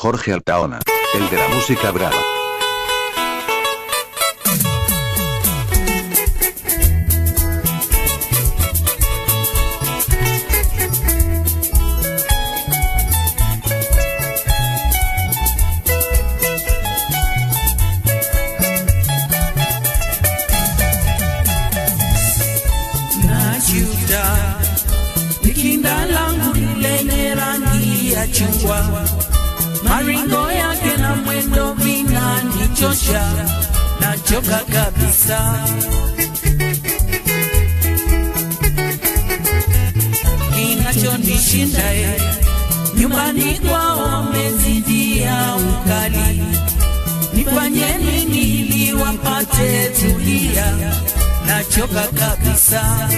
Jorge Altaona, el de la música brava. Vinanichosha, nachoka kabisa. Kinachonishinda ye nyumbani kwao wamezidia ukali, nifanye nini ili wapate tulia? Nachoka kabisa.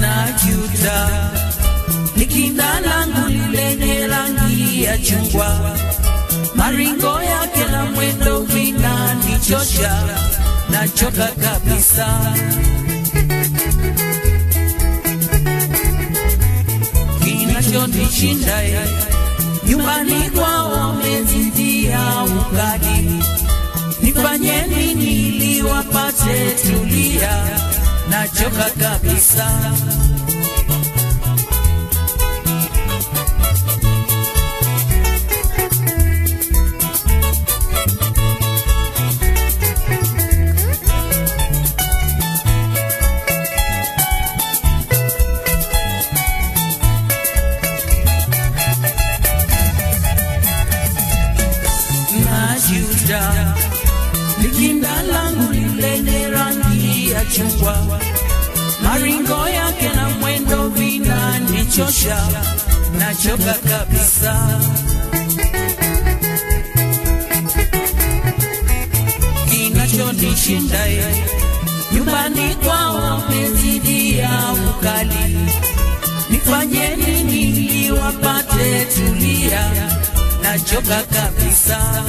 najuta nikinda langu rangi ya chungwa, maringo yake na mwendo vinanichosha, nachoka kabisa. Kinachonishinda nyumbani kwao wamezidia ukali, nifanye nini ili wapate tulia? Nachoka kabisa. Chungwa, maringo yake na mwendo vinanichosha, nachoka kabisa. Kinachonishinda ye nyumbani kwao wamezidia ukali, nifanye nini wapate tulia? Nachoka kabisa.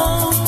Oh.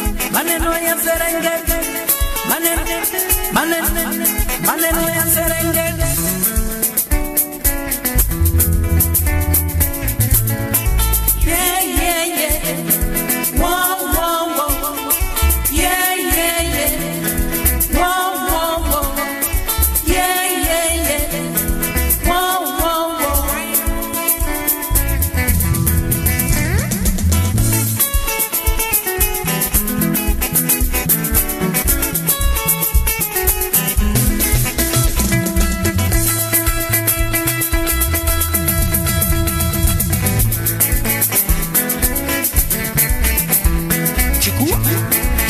maneno, ya Serengeti. maneno maneno maneno ya Serengeti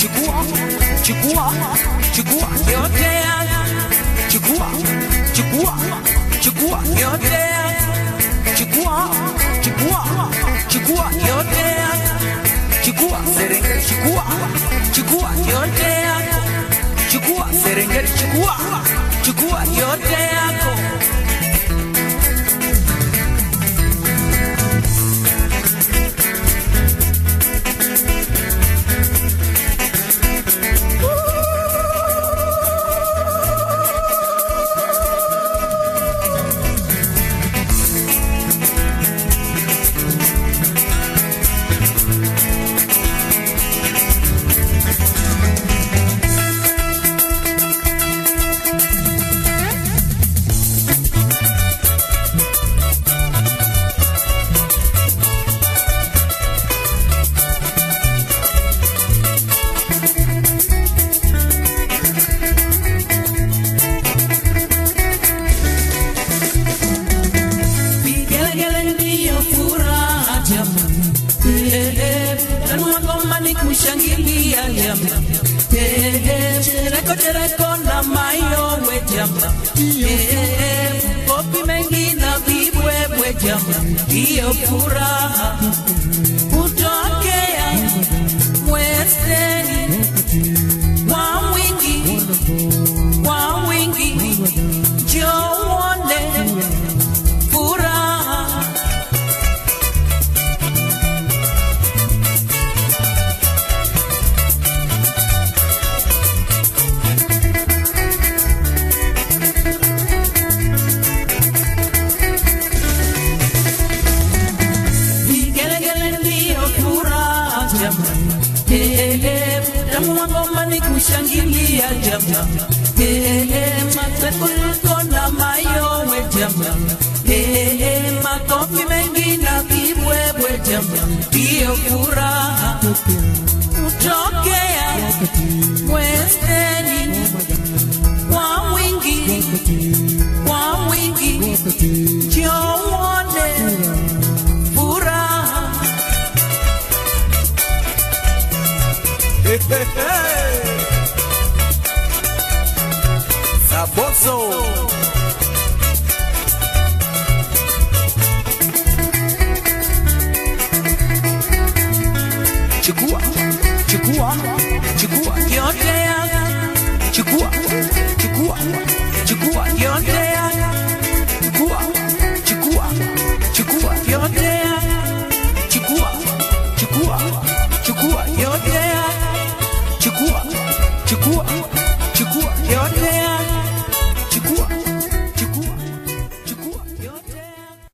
chukua chukua chukua yote yangu chukua chukua chukua yote yangu chukua chukua chukua yote yangu chukua Serengeti chukua chukua yote yako chukua Serengeti chukua chukua yote yako ni kushangilia nyama. Chereko chereko na mayowe eh, kopi mengi na vibwebwe jama. Iyo furaha wa ngoma ni kushangilia jamani Eh, eh, matekuliko na mayowe eh, makofi mengi na vibwebwe jamani ndiyo furaha utokea mwezeni Saboso chukua chukua chukua yote yangu chukua chukua chukua